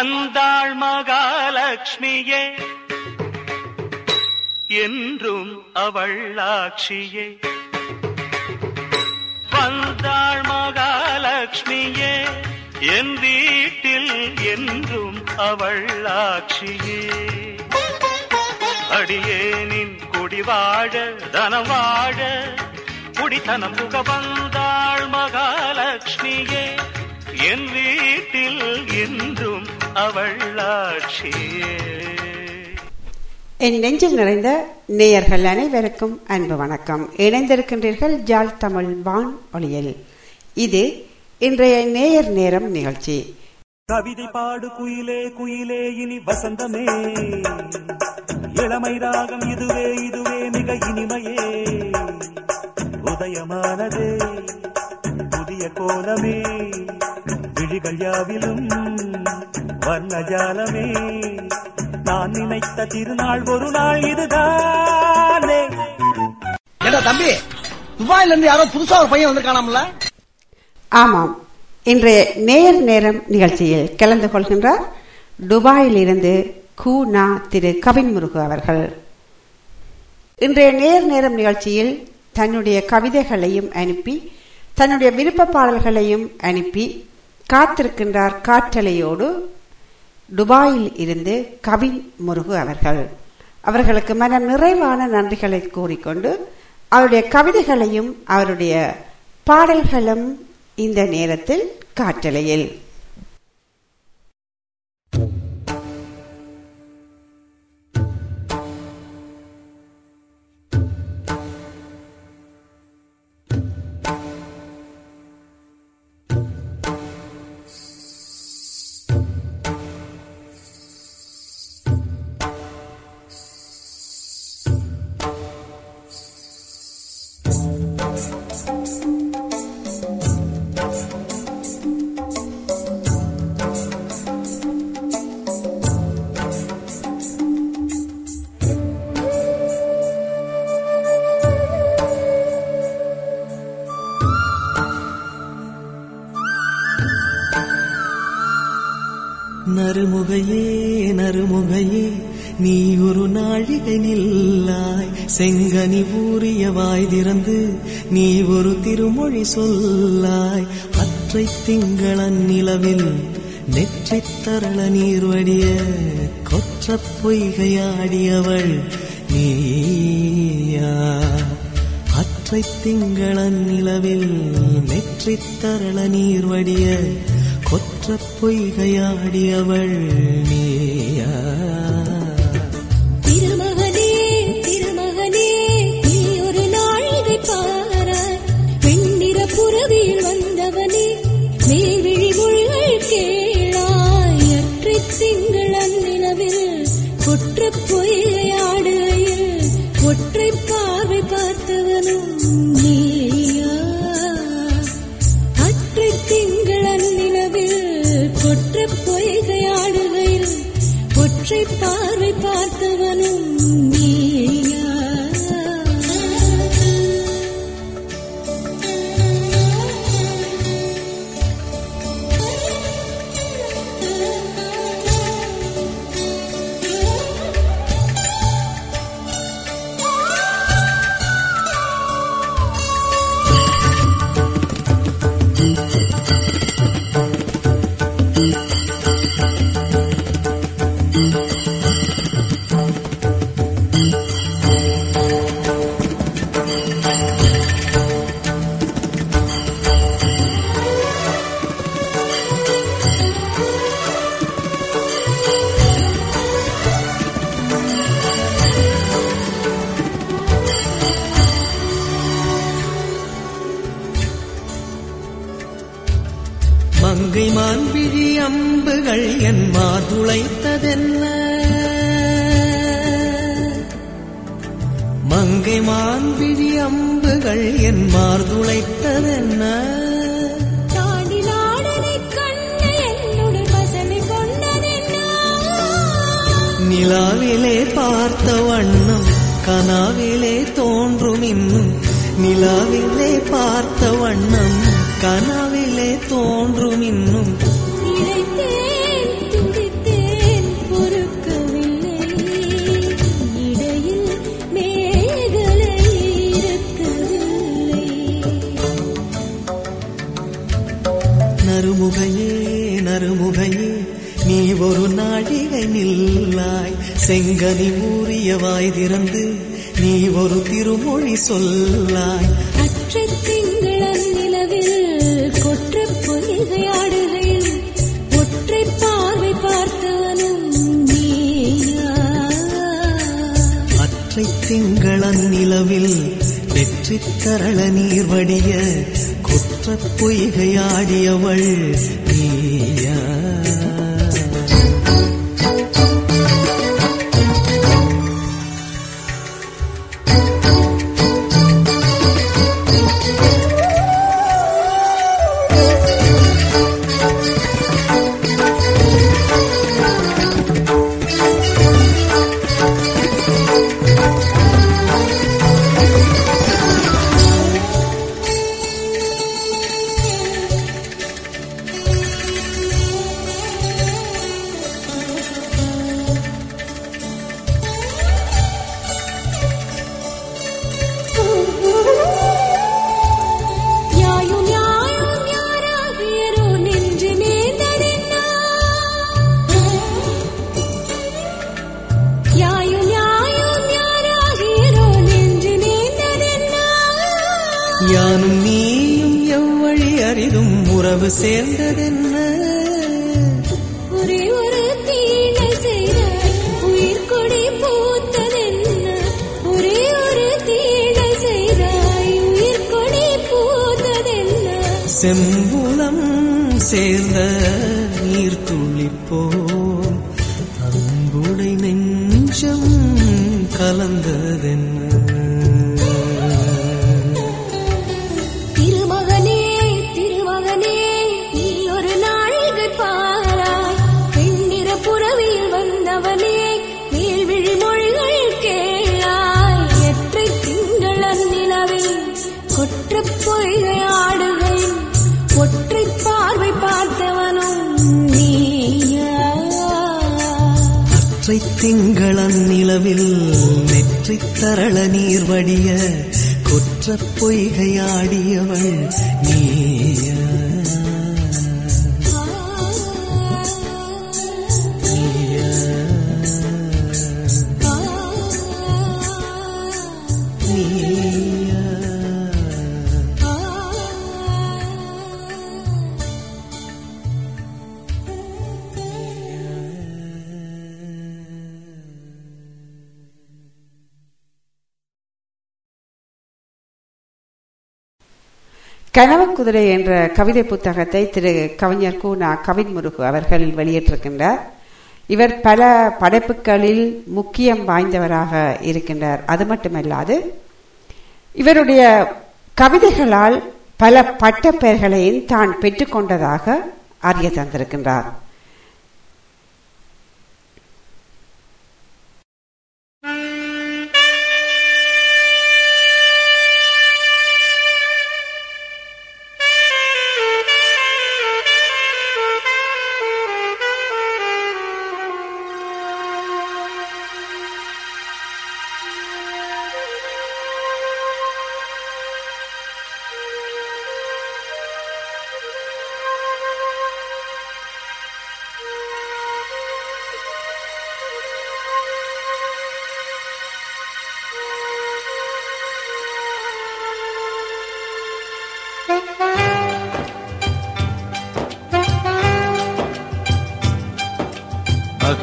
வந்தாள் மகாலட்சுமியே என்றும் அவள்ளாட்சியே வந்தாள் மகாலட்சுமியே என் வீட்டில் என்றும் அவள்ளாட்சியே அடியேனின் குடிவாழ தனவாழ குடித்தனம் புக வந்தாள் மகாலட்சுமியே என் வீட்டில் என்றும் அவள் ஆட்சியே என் நெஞ்சில் நிறைந்த நேயர்கள் அனைவருக்கும் அன்பு வணக்கம். இணைந்திருக்கின்றீர்கள் ஜால் தமிழ் வான் ஒளியில். இது இன்றைய நேயர் நேரம் நிகழ்ச்சி. கவிதை பாடு குயிலே குயிலே இனி வசந்தமே. இளமை ராகம் இதுவே இதுவே மிக இனிமையே. உதயமானதே புதிய கோலமே. விழிகள் யாவிலும் வர்ணஜாலமே. நான் நினைத்த திருநாள் ஒரு நாள் இதுதானே. ஏடா தம்பி துபாயில இருந்து யாரோ புதுசா ஒரு பையன் வந்திருக்கானாம்ல ஆமாம். இன்றைய நேயர் நேரம் நிகழ்ச்சியில் கலந்து கொள்கின்றார் துபாயில் இருந்து கூனா திரு கவின் முருகு அவர்கள். இன்றைய நேர் நேரம் நிகழ்ச்சியில் தன்னுடைய கவிதைகளையும் அனுப்பி தன்னுடைய விருப்ப பாடல்களையும் அனுப்பி காத்திருக்கின்றார் காற்றலையோடு துபாயில் இருந்து கவின் முருகு அவர்கள். அவர்களுக்கு மன நிறைவான நன்றிகளை கூறிக்கொண்டு அவருடைய கவிதைகளையும் அவருடைய பாடல்களும் இந்த நேரத்தில் காற்றலையில். அருமுகையே நறுமுகையே நீ ஒரு நாழிகை நில்லாய். செங்கனி ஊறிய வாய் திறந்து நீ ஒரு திருமொழி சொல்லாய். அற்றை திங்களன் நிலவில் நெற்றி தரள நீர்வடிய கொற்ற பொய்கையாடியவள் நீயா. அற்றை திங்களன் நிலவில் நெற்றி தரள நீர்வடிய வடிய பொய்கையாடியவள் நீயா? நிலவில் வெற்றி தரள நீர் வடிய குற்ற பொய்கையாடியவள் நீயா அற்றை திங்களன் நிலவில் நெற்றி தரள நீர் வடிய குற்ற பொய்கையாடியவள் நீ. கனவு குதிரை என்ற கவிதை புத்தகத்தை திரு கவிஞர் கூனா கவின் முருகு அவர்கள் வெளியிட்டிருக்கின்றார். இவர் பல படைப்புகளில் முக்கியம் வாய்ந்தவராக இருக்கின்றார். அது மட்டுமல்லாது இவருடைய கவிதைகளால் பல பட்டப்பெயர்களையும் தான் பெற்றுக்கொண்டதாக அறிய தந்திருக்கின்றார்.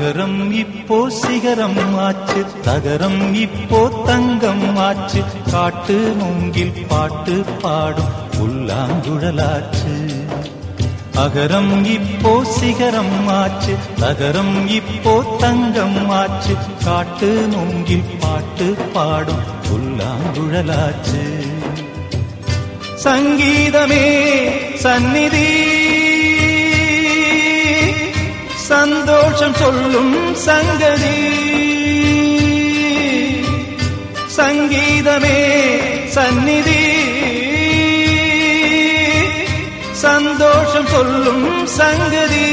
தகரம் இப்போ சிகரம் ஆச்சு தகரம் இப்போ தங்கம் ஆச்சு. காட்டு மூங்கில் பாட்டு பாடும் புல்லாங்குழலாச்சு அகரம் இப்போ சிகரம் ஆச்சு தகரம் இப்போ தங்கம் ஆச்சு. காட்டு மூங்கில் பாட்டு பாடும் புல்லாங்குழலாச்சு சங்கீதமே சந்நிதி சந்தோஷம் சொல்லும் சங்கதி. சங்கீதமே சந்நிதி. சந்தோஷம் சொல்லும் சங்கதி.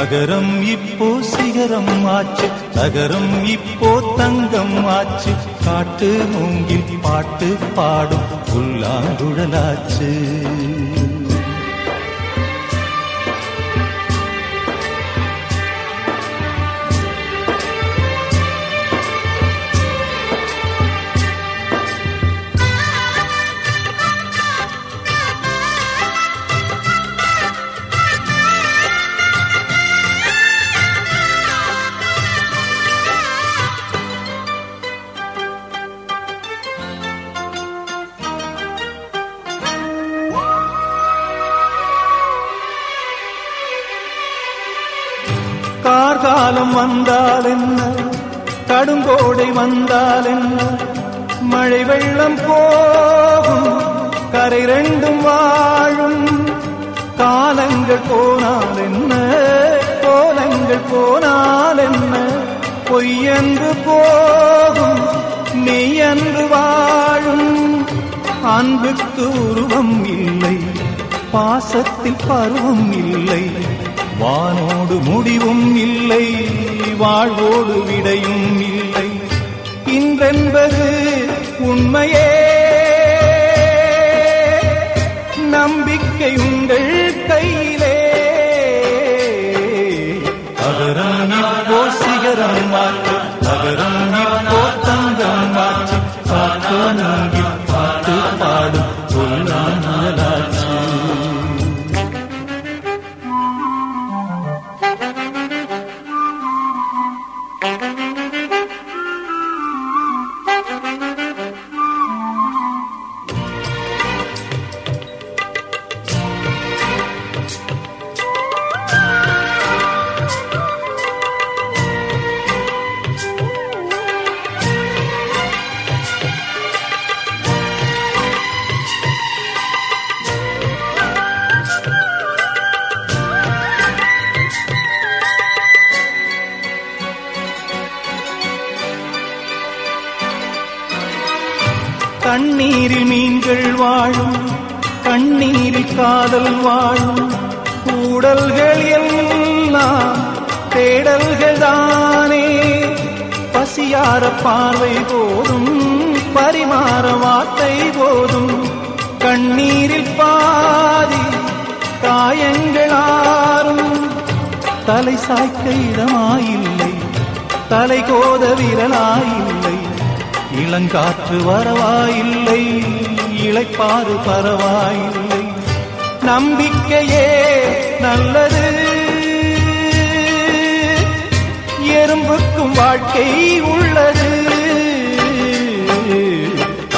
அகரம் இப்போ சிகரம் ஆச்சு தகரம் இப்போ தங்கம் ஆச்சு. காட்டு மூங்கில் பாட்டு பாடும் புல்லாங்குழலாச்சு வந்தால் என்ன கடுங்கோடை வந்தால் என்ன மழை வெள்ளம் போகும் கரை ரெண்டும் வாழும். காலங்கள் போனால் என்ன கோலங்கள் போனால் என்ன பொய்யன்று போகும் மெய்யன்று வாழும். அன்புக்கு உருவம் இல்லை பாசத்தில் பருவம் இல்லை வானோடு முடிவும் இல்லை. வாழ்வோடு விடையும் இல்லை. இன்றென்பது உண்மையே. நம்பிக்கை உங்கள் கையிலே. அகரம் இப்போ சிகரம் மாற்று அகரம் இப்போ தங்கம் மாற்று சாத்தானாகி வார்த்தை போதும். கண்ணீரில் பாதி காயங்களாரும் தலை சாய்க்க இடமாயில்லை. தலை கோத விரலாயில்லை. இளங்காற்று வரவாயில்லை. இழைப்பாறு பரவாயில்லை. நம்பிக்கையே நல்லது. எறும்புக்கும் வாழ்க்கை உள்ளது.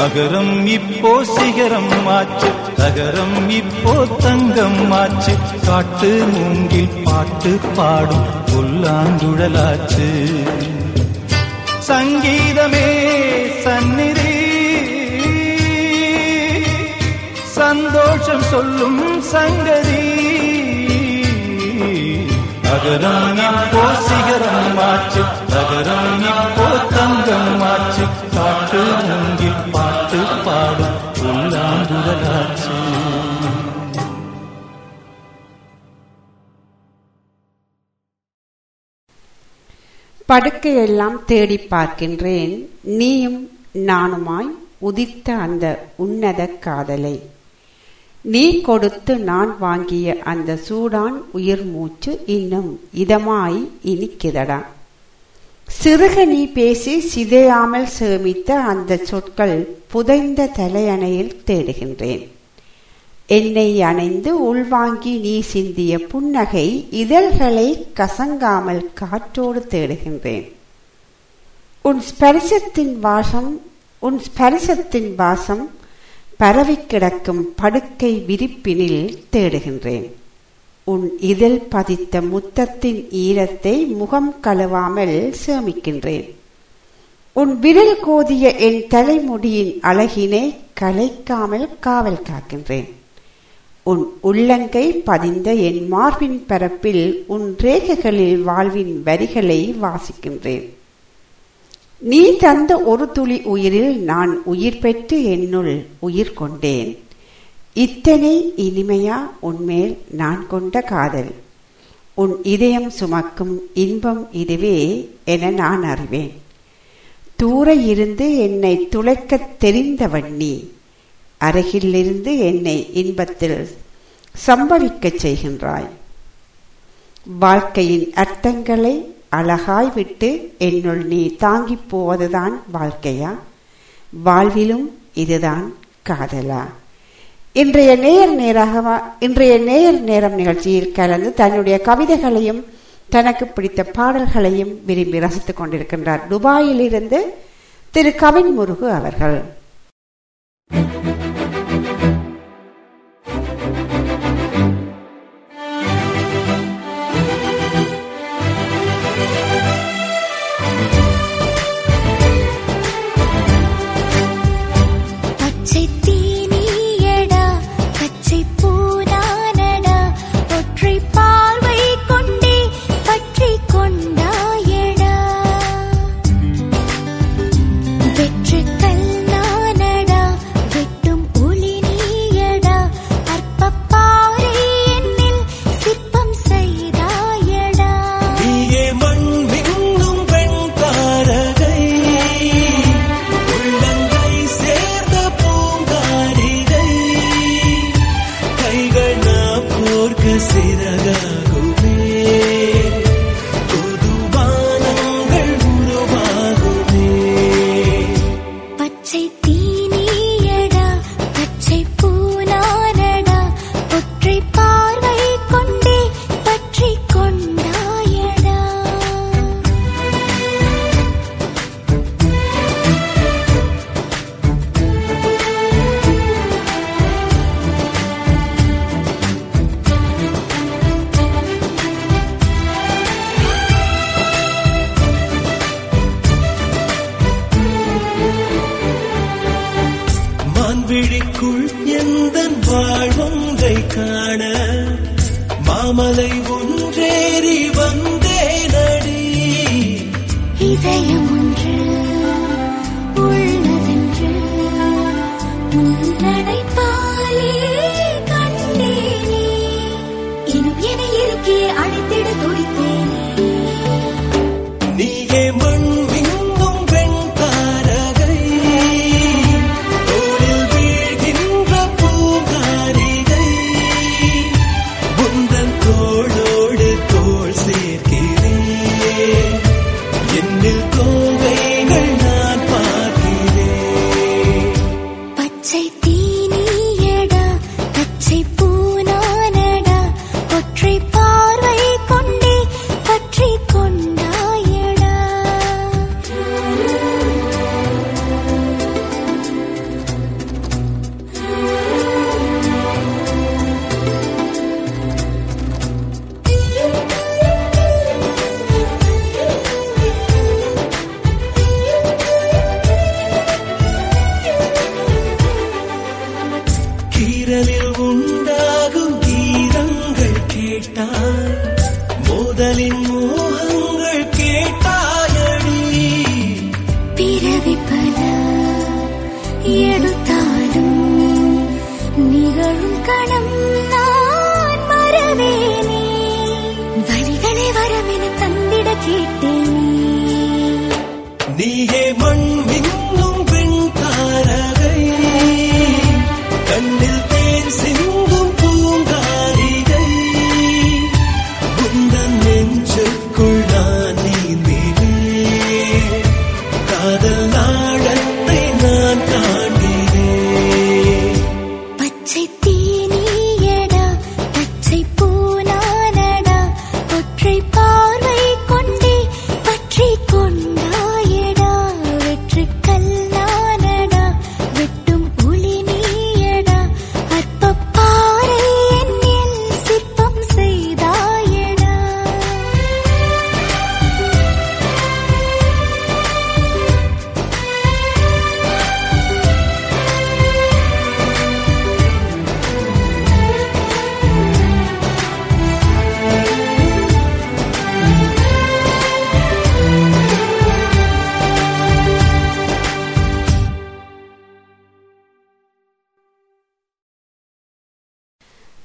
அகரம் இப்போ சிகரம் ஆச்சு. தகரம் இப்போ தங்கம் ஆச்சு. காட்டு மூங்கில் பாட்டு பாடும் புல்லாந்துழலாச்சு சங்கீதமே சந்நிதி. சந்தோஷம் சொல்லும் சங்கதி. அகரம் போ சிகரம் ஆச்சு அகரம் போ தங்கம் ஆச்சு காட்டு மூங்கில் பாட்டு பாடும் புல்லாங்குழலாச்சு படுக்கையெல்லாம் தேடி பார்க்கின்றேன் நீயும் நானுமாய் உதித்த அந்த உன்னத காதலை. நீ கொடுத்து நான் வாங்கிய அந்த சூடான் உயிர் மூச்சு இன்னும் இதமாய் இனிக்குதடா சிறுக நீ பேசி சிதையாமல் சேமித்த அந்த சொற்கள் புதைந்த தலையணையில் தேடுகின்றேன். என்னை அணைந்து உள்வாங்கி நீ சிந்திய புன்னகை இதழ்களை கசங்காமல் காற்றோடு தேடுகின்றேன். உன் ஸ்பரிசத்தின் வாசம் உன் ஸ்பரிசத்தின் வாசம் பரவி கிடக்கும் படுக்கை விரிப்பினில் தேடுகின்றேன். உன் இதழ் பதித்த முத்தத்தின் ஈரத்தை முகம் கழுவாமல் சேமிக்கின்றேன். உன் விரல் கோதிய என் தலைமுடியின் அழகினை கலைக்காமல் காவல் காக்கின்றேன். உன் உள்ளங்கை பதிந்த என் மார்பின் பரப்பில் உன் ரேகைகளில் வாழ்வின் வரிகளை வாசிக்கின்றேன். நீ தந்த ஒரு துளி உயிரில் நான் உயிர் பெற்று என்னுள் உயிர் கொண்டேன். இத்தனை இனிமையா உன்மேல் நான் கொண்ட காதல். உன் இதயம் சுமக்கும் இன்பம் இதுவே என நான் அறிவேன். தூர இருந்து என்னை துளைக்கத் தெரிந்தவன் நீ. அருகிலிருந்து என்னை இன்பத்தில் சம்பவிக்கச் செய்கின்றாய். வாழ்க்கையின் அர்த்தங்களை அழகாய் விட்டு என்னுள் நீ தாங்கிப் போவதுதான் வாழ்க்கையா? வாழ்விலும் இதுதான் காதலா? இன்றைய நேர் நேராக இன்றைய நேர் நேரம் நிகழ்ச்சியில் கலந்து தன்னுடைய கவிதைகளையும் தனக்கு பிடித்த பாடல்களையும் விரும்பி ரசித்துக் கொண்டிருக்கின்றார் துபாயிலிருந்து திரு கவின் முருகு அவர்கள்.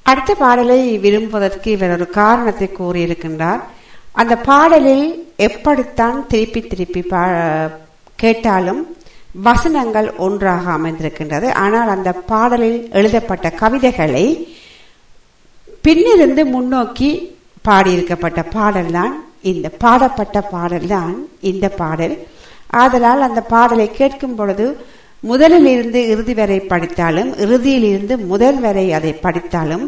அடுத்த பாடலை விரும்புவதற்கு இவர் ஒரு காரணத்தை கூறியிருக்கின்றார். அந்த பாடலில் எப்படித்தான் திருப்பி திருப்பி பா- கேட்டாலும் வசனங்கள் ஒன்றாக அமைந்திருக்கின்றது. ஆனால் அந்த பாடலில் எழுதப்பட்ட கவிதைகளை பின்னிருந்து முன்னோக்கி பாடியிருக்கப்பட்ட பாடல்தான் இந்த பாடப்பட்ட பாடல்தான் இந்த பாடல். ஆதலால் அந்த பாடலை கேட்கும் பொழுது முதலில் இருந்து இறுதி வரை படித்தாலும் இறுதியில் இருந்து முதல் வரை அதை படித்தாலும்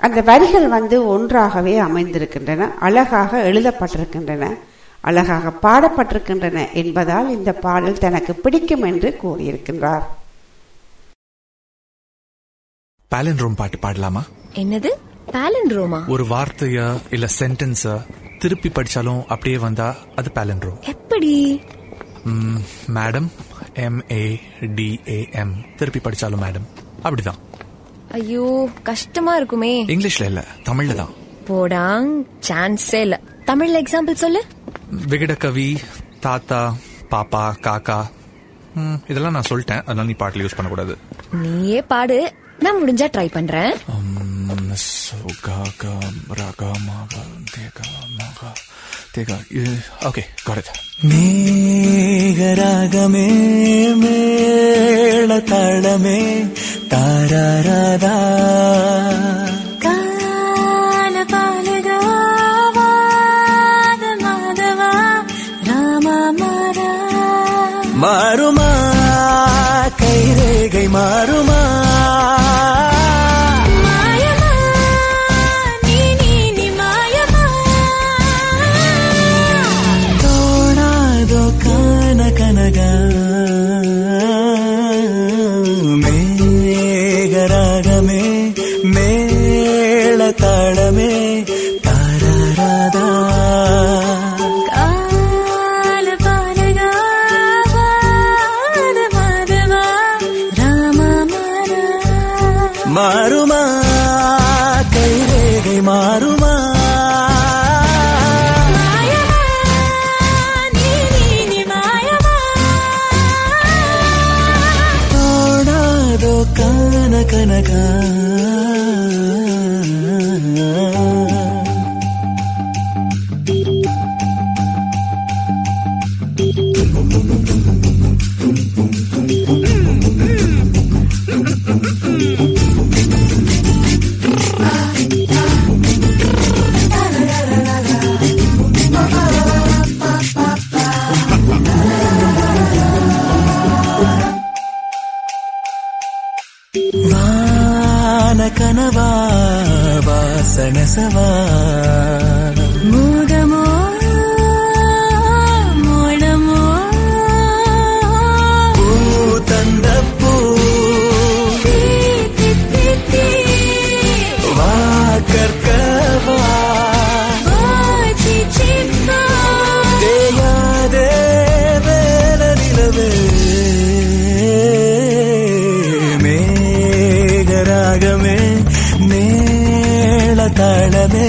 அந்த வரிகள் வந்து ஒன்றாகவே அமைந்திருக்கின்றன அழகாக எழுதப்பட்டிருக்கின்றன அழகாக பாடப்பட்டிருக்கின்றன என்பதால் இந்த பாடல் தனக்கு பிடிக்கும் என்று கூறியிருக்கின்றார். பேலண்ட்ரோம் பாட்டு பாடலாமா? என்னது? பேலண்ட்ரோமா ஒரு வார்த்தைய இல்ல சென்டென்ஸ திருப்பி படிச்சாலும் அப்படியே வந்தா அது பேலண்ட்ரோம் எப்படி? Madam M A D A M திருப்பி படிச்சாலும் மேடம் அப்படிதான். ஐயோ கஷ்டமா இருக்குமே. இங்கிலீஷ்ல இல்ல தமிழ்ல தான். போடாங் சான்ஸே இல்ல. தமிழ்ல எக்ஸாம்பிள் சொல்லு. விகடகவி தாத்தா பாப்பா காக்கா. இதெல்லாம் நான் சொல்லிட்டேன். அதனால நீ பாட்டில் யூஸ் பண்ணக்கூடாது. நீயே பாடு. நான் முடிஞ்சா ட்ரை பண்றேன். Take a, ga, okay got it மேகராகமே மேள தாளமே தாராராதா தாளமே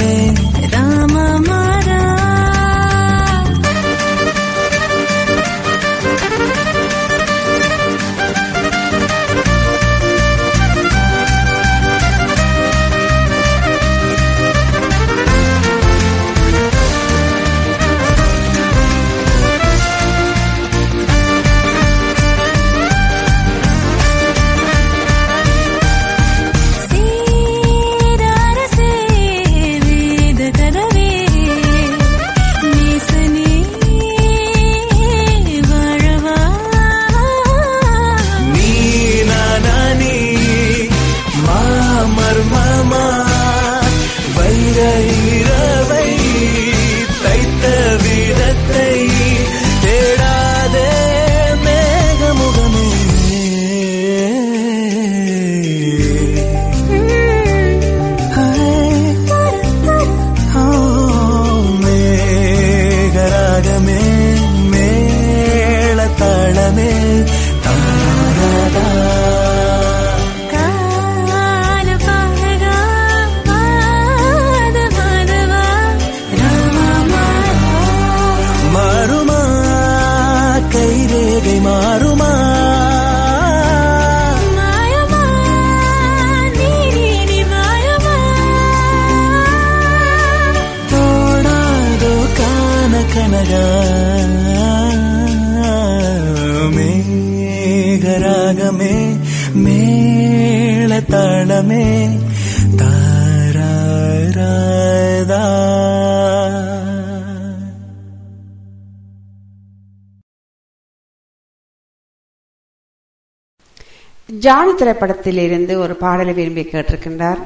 ஜானி திரைப்படத்திலிருந்து ஒரு பாடலை விரும்பி கேட்டிருக்கின்றார்.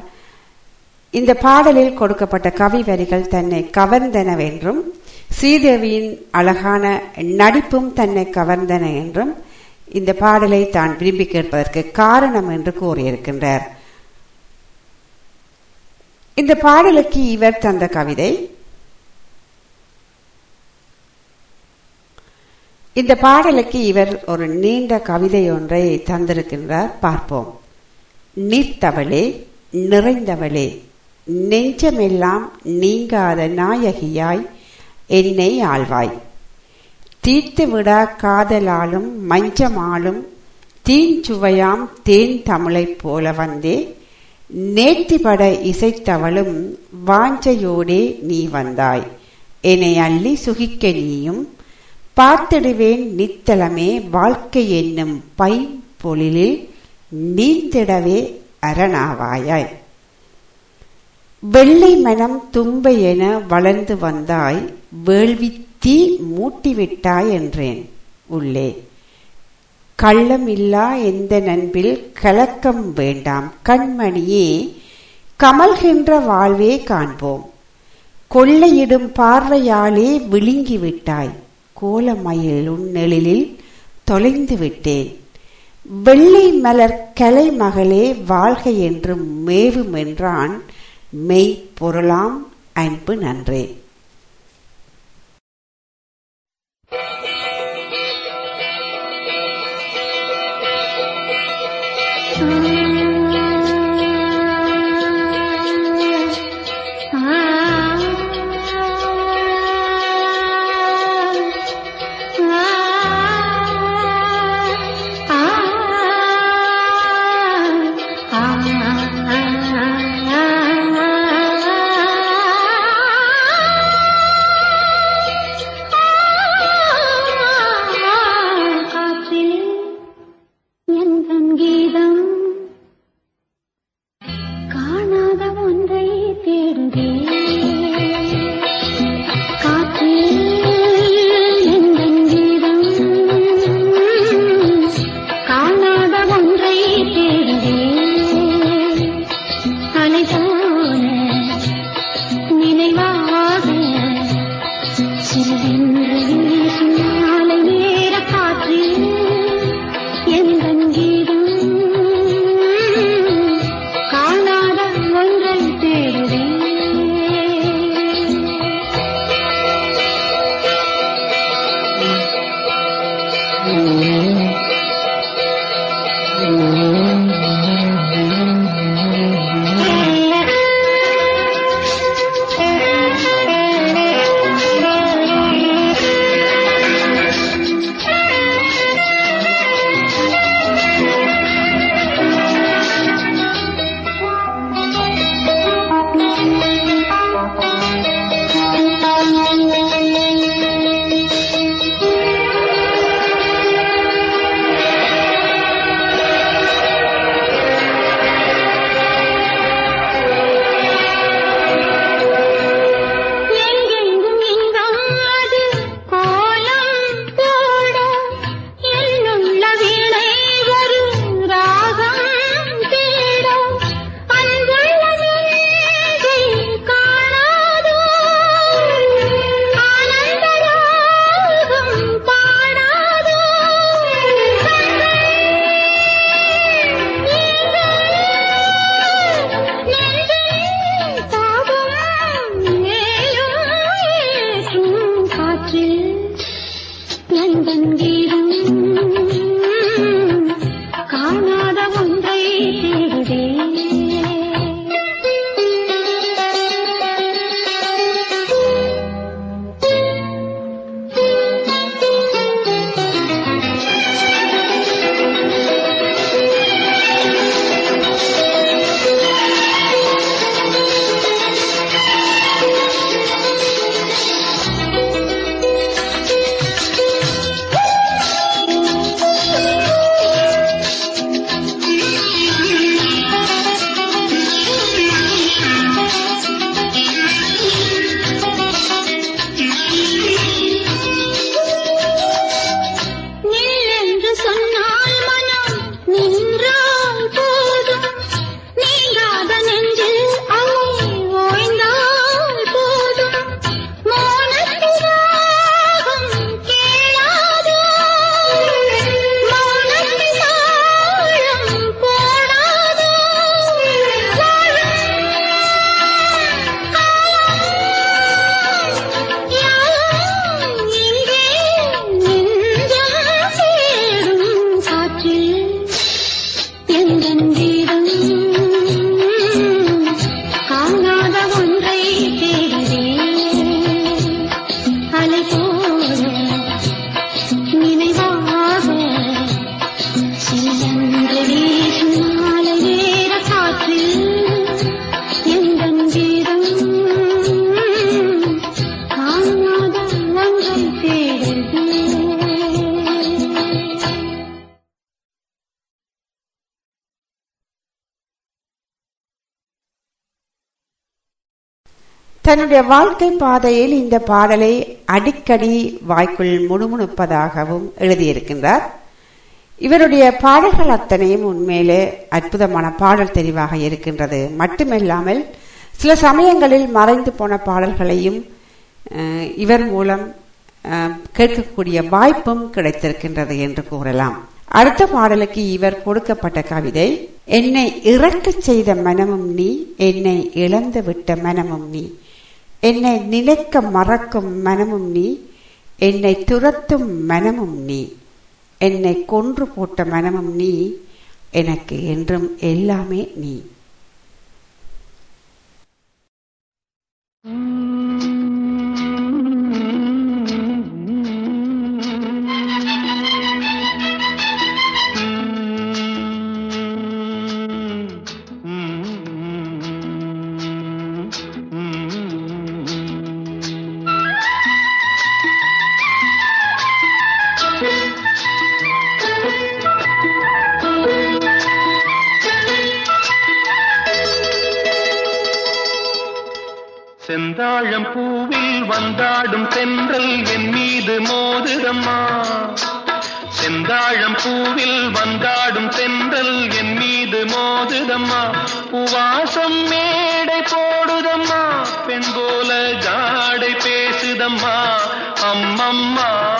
இந்த பாடலில் கொடுக்கப்பட்ட கவி வரிகள் தன்னை கவர்ந்தனவென்றும் ஸ்ரீதேவியின் அழகான நடிப்பும் தன்னை கவர்ந்தன என்றும் இந்த பாடலை தான் விரும்பி கேட்பதற்கு காரணம் என்று கூறியிருக்கின்றார். இந்த பாடலுக்கு இவர் தந்த கவிதை இந்த பாடலுக்கு இவர் ஒரு நீண்ட கவிதை ஒன்றை தந்திருக்கின்றார். பார்ப்போம். நீர்த்தவளே நிறைந்தவளே நெஞ்சமெல்லாம் நீங்காத நாயகியாய் என்னை ஆழ்வாய் தீர்த்துவிடா காதலாலும் மஞ்சமாலும் தீஞ்சுவையாம் தேன் தமிழைப் போல வந்தே. நேர்த்திபட இசைத்தவளும் வாஞ்சையோடே நீ வந்தாய். என்னை அள்ளி சுகிக்க நீயும் பார்த்திடுவேன் நித்தலமே வாழ்க்கை என்னும் பைம்பொழிலில் நீந்திடவே அரணாவாயாய். வெள்ளை மனம் தும்பை என வளர்ந்து வந்தாய் வேள்வி தீ மூட்டிவிட்டாய் என்றேன் உள்ளே. கள்ளமில்லா எந்த நண்பில் கலக்கம் வேண்டாம் கண்மணியே கமல்கின்ற வாழ்வே காண்போம். கொள்ளையிடும் பார்வையாலே விழுங்கிவிட்டாய் கோலமயில் உன்னெழிலில் தொலைந்து விட்டேன். வெள்ளை மலர் கலை மகளே வாழ்க என்று மேவும் என்றான் மெய் பொருளாம் அன்பு நன்றே. ஆ தன்னுடைய வாழ்க்கை பாதையில் இந்த பாடலை அடிக்கடி வாய்க்குள் முணுமுணுப்பதாகவும் எழுதியிருக்கின்றார். இவருடைய பாடல்கள் அத்தனையும் உண்மையிலே அற்புதமான பாடல் தெரிவாக இருக்கின்றது. மட்டுமில்லாமல் சில சமயங்களில் மறைந்து போன பாடல்களையும் இவர் மூலம் கேட்கக்கூடிய வாய்ப்பும் கிடைத்திருக்கின்றது என்று கூறலாம். அடுத்த பாடலுக்கு இவர் கொடுக்கப்பட்ட கவிதை என்னை இறக்கச் செய்த மனமும் நீ என்னை இழந்து விட்ட மனமும் நீ. என்னை நினைக்க மறக்கும் மனமும் நீ என்னை துரத்தும் மனமும் நீ என்னை கொன்று போட்ட மனமும் நீ எனக்கு என்றும் எல்லாமே நீ. பாடும் தென்றல் என் மீது மோதுதம்மா செந்தாழம் பூவில் வந்தாடும் தென்றல் என் மீது மோதுதம்மா உவாசம் மேடை போடுதம்மா. பெண் போல ஜாடை பேசுதம்மா. அம்மம்மா.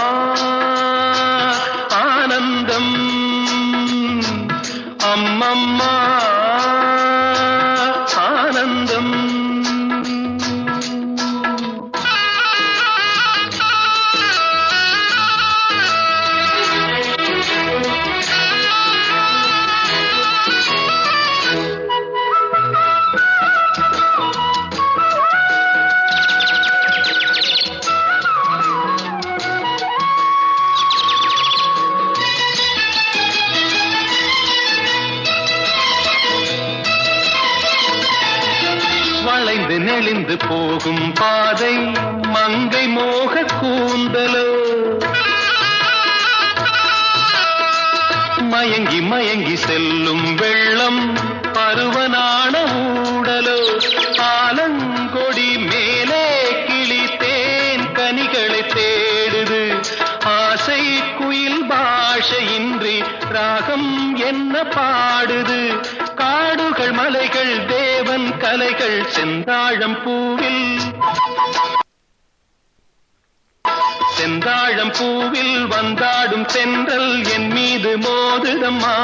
நடந்து போகும் பாதை மங்கை மோக கூந்தலோ. மயங்கி மயங்கி செல்லும் வெள்ளம் பருவனான ஊடலோ. ஆலங்கொடி மேலே கிளி தேன் கனிகளை தேடுது. ஆசை குயில் பாஷையின்றி ராகம் என்ன பாடுது. காடுகள் மலைகள் தேவன் கலைகள் செந்தாழம் பூ செந்தாழம் பூவில் வந்தாடும் தென்றல் என் மீது மோதுதம்மா.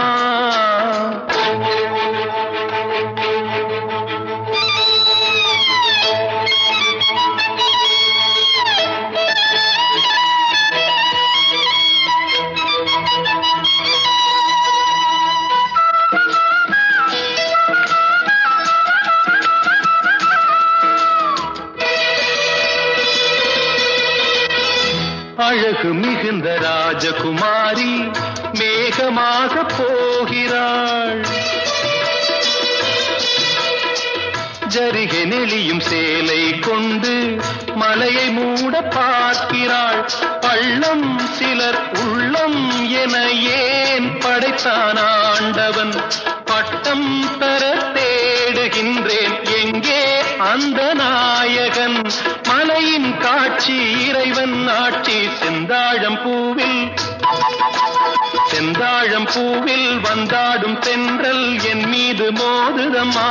அழகு மிகுந்த ராஜகுமாரி மேகமாக போகிறாள். ஜரிகை நெளியும் சேலை கொண்டு மலையை மூட பார்க்கிறாள். பள்ளம் சிலர் உள்ளம் என ஏன் படைத்தான் ஆண்டவன்? பட்டம் தர தேடுகின்றேன். எங்கே அந்த நாயகன்? மலையின் காட்சி இறைவன் செந்தாழம் பூவில். செந்தாழம் பூவில் வந்தாடும் தென்றல் என் மீது மோதுதம்மா.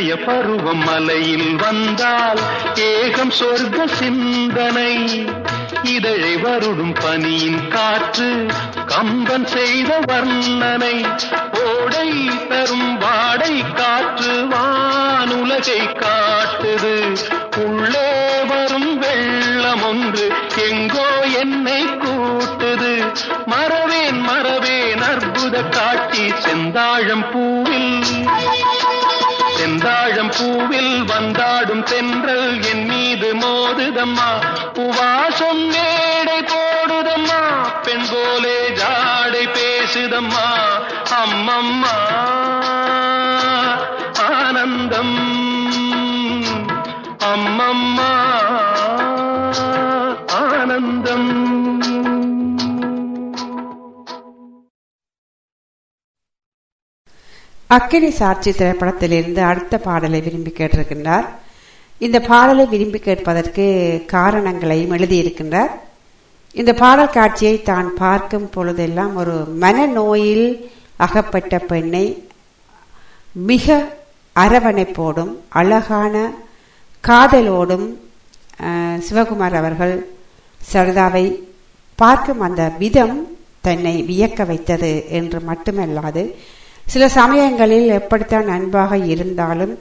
இளைய பருவம் மலையில் வந்தால் ஏகம் சொர்க்க சிந்தனை. இதழை வருடும் பனியின் காற்று கம்பன் செய்த வர்ணனை. ஓடை தரும் வாடை காற்று வானுலகை கா அக்கினி சாட்சி திரைப்படத்திலிருந்து அடுத்த பாடலை விரும்பி கேட்டிருக்கின்றார். இந்த பாடலை விரும்பி கேட்பதற்கு காரணங்களையும் எழுதியிருக்கின்றார். இந்த பாடல் காட்சியை தான் பார்க்கும் பொழுதெல்லாம் ஒரு மன நோயில் அகப்பட்ட பெண்ணை மிக அரவணைப்போடும் அழகான காதலோடும் சிவகுமார் அவர்கள் சரதாவை பார்க்கும் அந்த விதம் தன்னை வியக்க வைத்தது என்று மட்டுமல்லாது சில சமயங்களில் எப்படித்தான் அன்பாக இருந்தாலும்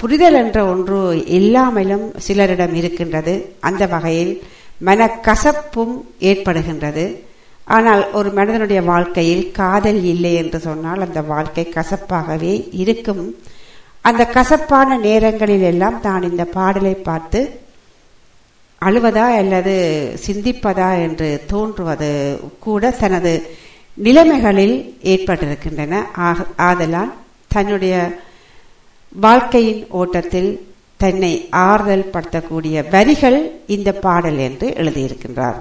புரிதல் என்ற ஒன்று இல்லாமலும் சிலரிடம் இருக்கின்றது. அந்த வகையில் மனக்கசப்பும் ஏற்படுகின்றது. ஆனால் ஒரு மனிதனுடைய வாழ்க்கையில் காதல் இல்லை என்று சொன்னால் அந்த வாழ்க்கை கசப்பாகவே இருக்கும். அந்த கசப்பான நேரங்களில் எல்லாம் தான் இந்த பாடலை பார்த்து அழுவதா அல்லது சிந்திப்பதா என்று தோன்றுவது கூட தனது நிலைமைகளில் ஏற்பட்டிருக்கின்றன. ஆக- ஆதலால் தன்னுடைய வாழ்க்கையின் ஓட்டத்தில் தன்னை ஆறுதல் படுத்தக்கூடிய வரிகள் இந்த பாடல் என்று எழுதியிருக்கின்றார்.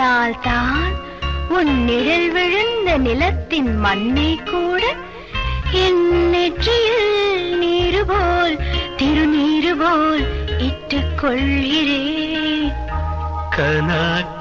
அதனால் தான் உன் நிழல் விழுந்த நிலத்தின் மண்ணை கூட என் நெற்றியில் நீரு போல் திருநீரு போல் இட்டுக் கொள்கிறேன் கனாக்க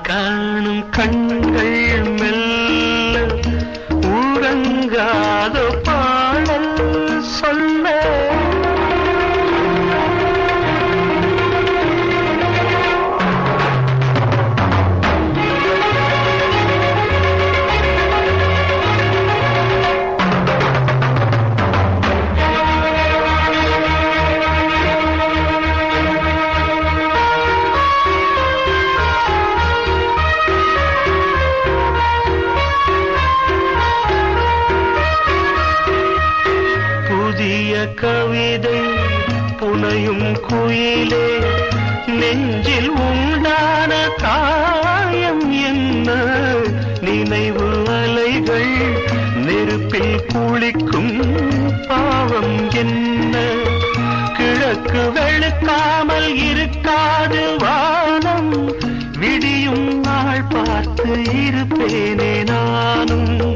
பார்த்து இருப்பேனே நானும்.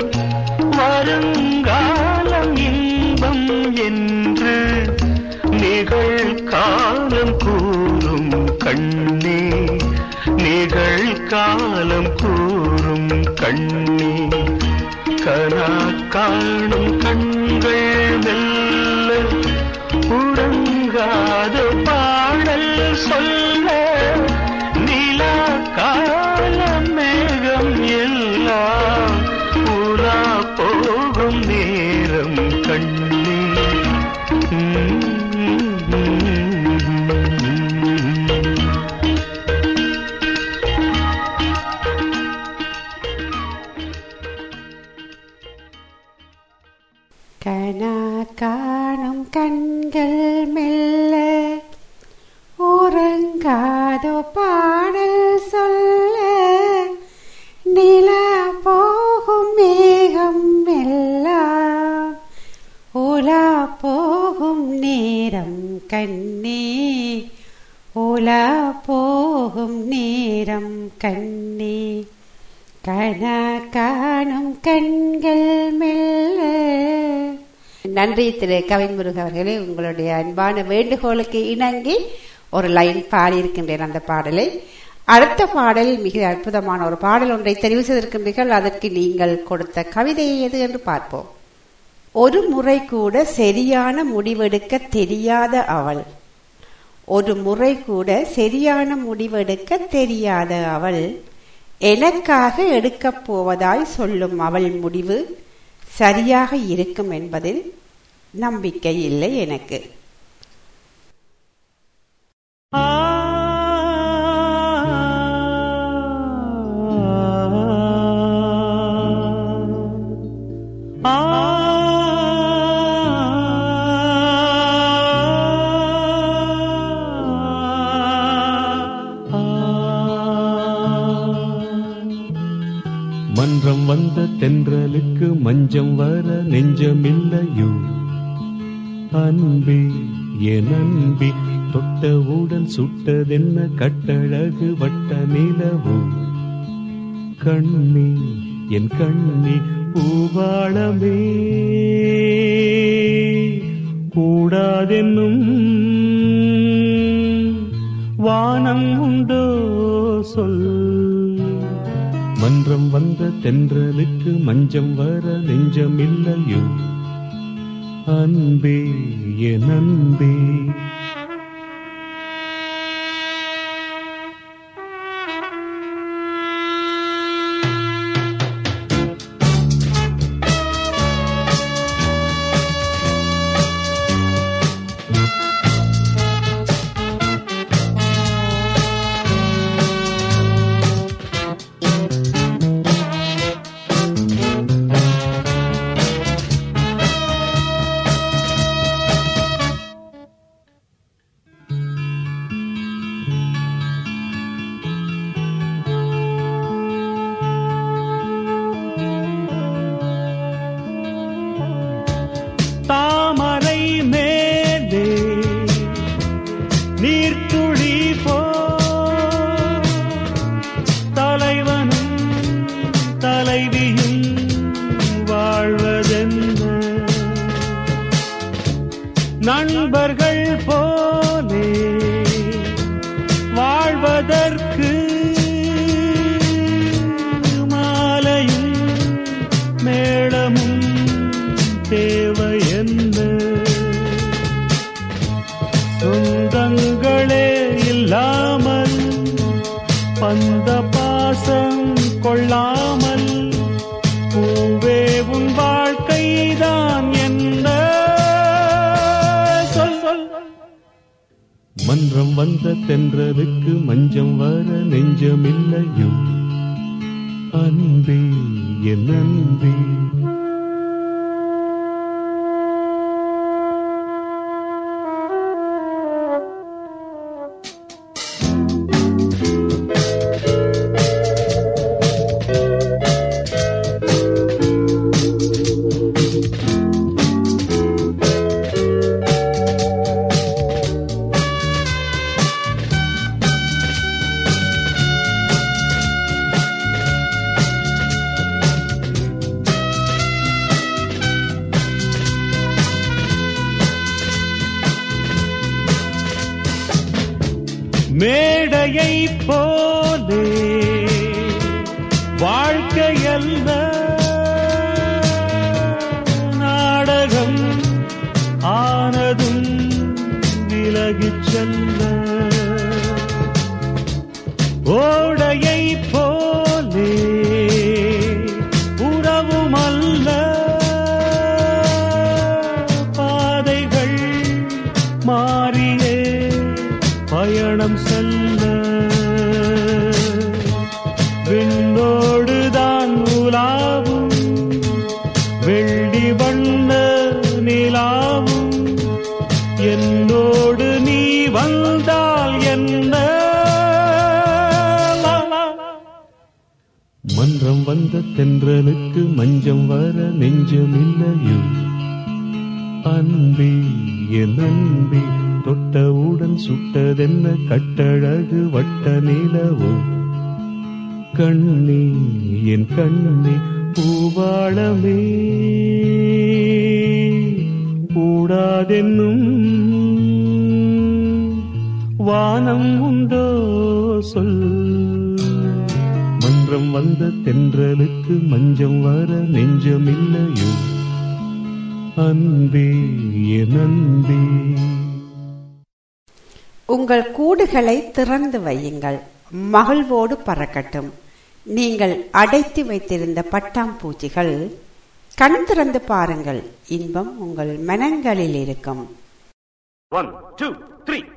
வருங்காலம் இன்பம் என்று நிகழ்காலம் கூறும் கண்ணே. நிகழ்காலம் கூறும் கண்ணே. கனா காணும் கண்கள் மெல்ல உறங்காத பாடல் சொல்ல நிலா கண்ணே உலா போகும் நேரம் கண்ணே. கன காணும் கண்கள் மெல்ல. நன்றி திரு கவின்முருக அவர்களே உங்களுடைய அன்பான வேண்டுகோளுக்கு இணங்கி ஒரு லைன் பாடியிருக்கின்றேன் அந்த பாடலை. அடுத்த பாடல் மிக அற்புதமான ஒரு பாடல் ஒன்றை தெரிவு செய்திருக்கின்றீர்கள் அதற்கு நீங்கள் கொடுத்த கவிதை எது என்று பார்ப்போம். ஒரு முறை கூட சரியான முடிவெடுக்க தெரியாத அவள். ஒரு முறை கூட சரியான முடிவெடுக்க தெரியாத அவள் எனக்காக எடுக்கப் போவதாய் சொல்லும் அவள் முடிவு சரியாக இருக்கும் என்பதில் நம்பிக்கை இல்லை எனக்கு. வந்த தென்றலுக்கு மஞ்சம் வர நெஞ்சமில்லையோ? அன்பே என் அன்பி தொட்டவுடன் சுட்டதென்ன கட்டழகு வட்ட நிலவோ கண்ணே என் கண்ணே பூவாளமே கூடாதென்னும் வானம் உண்டோ? சொல்ல மன்றம் வந்த தென்றலுக்கு மஞ்சம் வர நெஞ்சமில்லையோ? அன்பே என் அன்பே அன்பே அன்பே. உங்கள் கூடுகளை திறந்து வையுங்கள். மகிழ்வோடு பறக்கட்டும். நீங்கள் அடைத்து வைத்திருந்த பட்டாம் பூச்சிகள் கண் திறந்து பாருங்கள். இன்பம் உங்கள் மனங்களில் இருக்கும். One two three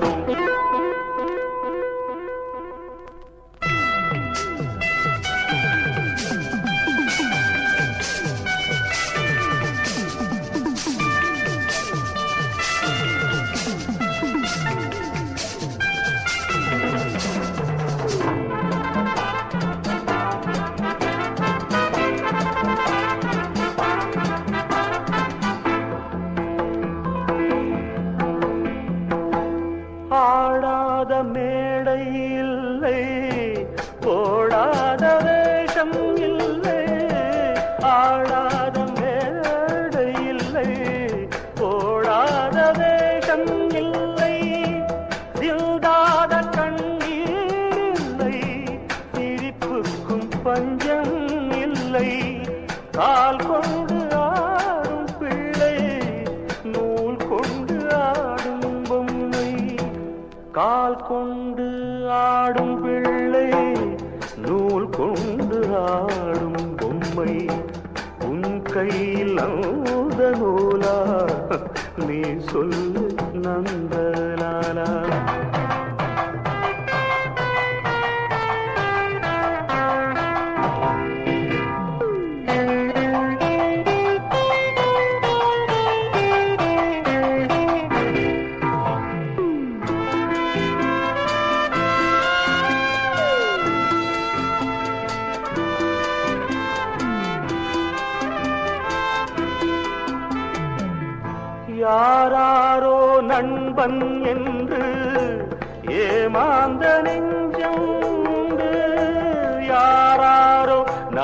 Bolsonaro.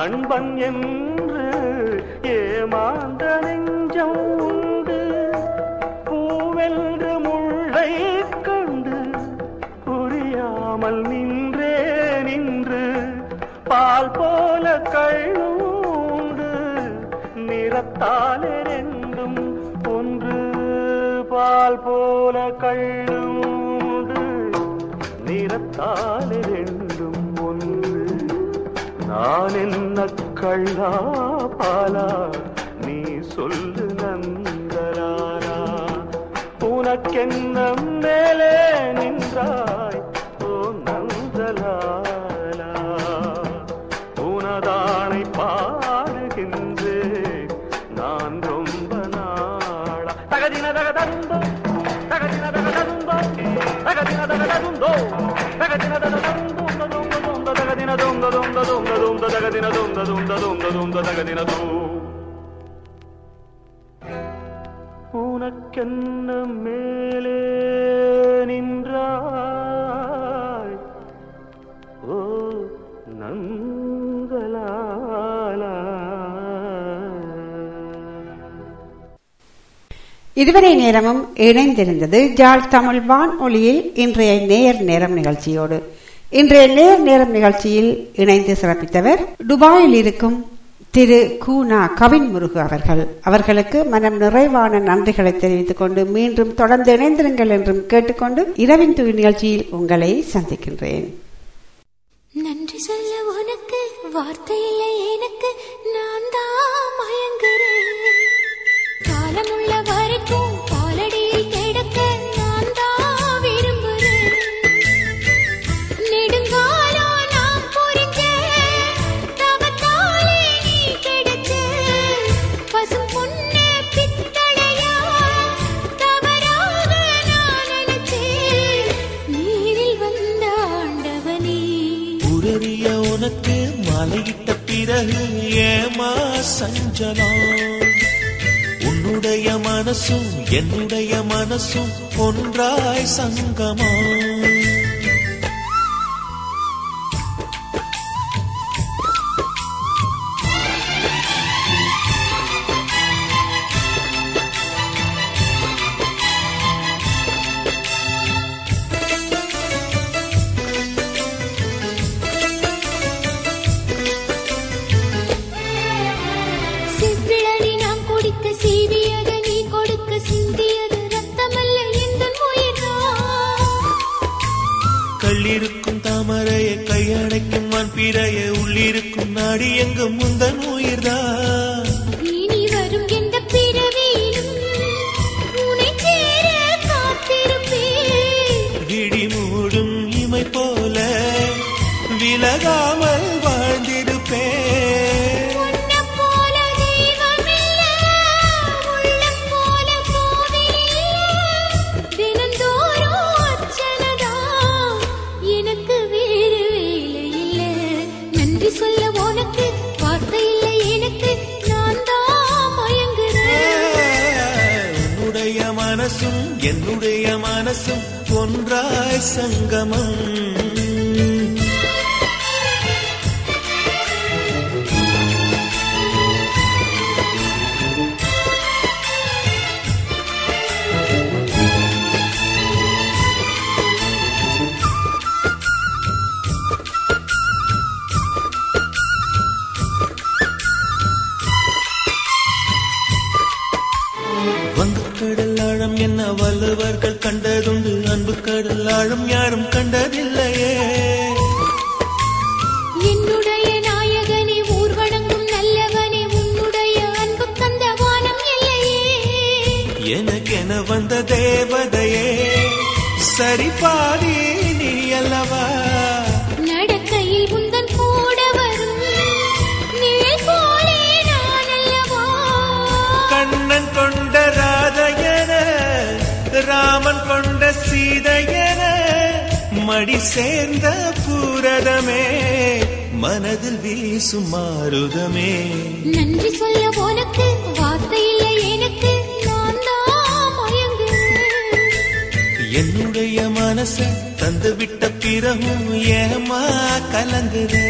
அன்பன் என்று ஏமாந்த நெஞ்சம் உண்டு. பூவென்று முள்ளை கண்டு புரியாமல் நின்றே நின்று பால் போல கழுண்டு நிறத்தாலே ரெண்டும் ஒன்று. பால் போல கழுண்டு நிறத்தாலே ரெண்டும் நான் என்ன கள்ளா பாலா? நீ சொல்லு நந்தலாரா உனக்கென்ன மேலே நின்றாய்? ஓ நந்தலாலா உனதானை பாடுகின்றேன். நான் ரொம்ப நாளா? தகதின தகதருந்தோ தகதின தகதருந்தோ தகதின தகதருந்தோ தகதின தக தகதின தகதின உனக்கென்ன மேலே நின்றாய்? ஓ நந்தலாலா இதுவரை நேரமும் இணைந்திருந்தது ஜாழ் தமிழ் வான் ஒளியில் இன்றைய நேர் நேரம் நிகழ்ச்சியோடு. இன்றைய நேர் நேரம் நிகழ்ச்சியில் இணைந்து சிறப்பித்தவர் துபாயில் இருக்கும் திரு கூனா கவின் முருகு அவர்கள். அவர்களுக்கு மனம் நிறைவான நன்றிகளை தெரிவித்துக் கொண்டு மீண்டும் தொடர்ந்து இணைந்திருங்கள் என்றும் கேட்டுக்கொண்டு இரவின் துணி நிகழ்ச்சியில் உங்களை சந்திக்கின்றேன். நன்றி சொல்ல உனக்கு வார்த்தை இல்லை என்னுடைய மனசும் ஒன்றாய் சங்கமா மனசும் என்னுடைய மனசும் ஒன்றாய் சங்கமம். என்ன வள்ளுவர்கள் கண்டதுண்டு? அன்பு கடல் ஆழம் யாரும் கண்டதில்லையே. என்னுடைய நாயகனே ஊர்வணங்கும் நல்லவனே உன்னுடைய அன்பு கந்த வானம் இல்லையே. எனக்கென வந்த தேவதையே சரி பாதி நீ அல்லவா மடி சேர்ந்த பூரதமே மனதில் வீசும் மாருதமே. நன்றி சொல்ல உனக்கு வார்த்தை இல்லை எனக்கு என்னுடைய மனச தந்து விட்ட பிறகும் ஏமா கலங்குதே.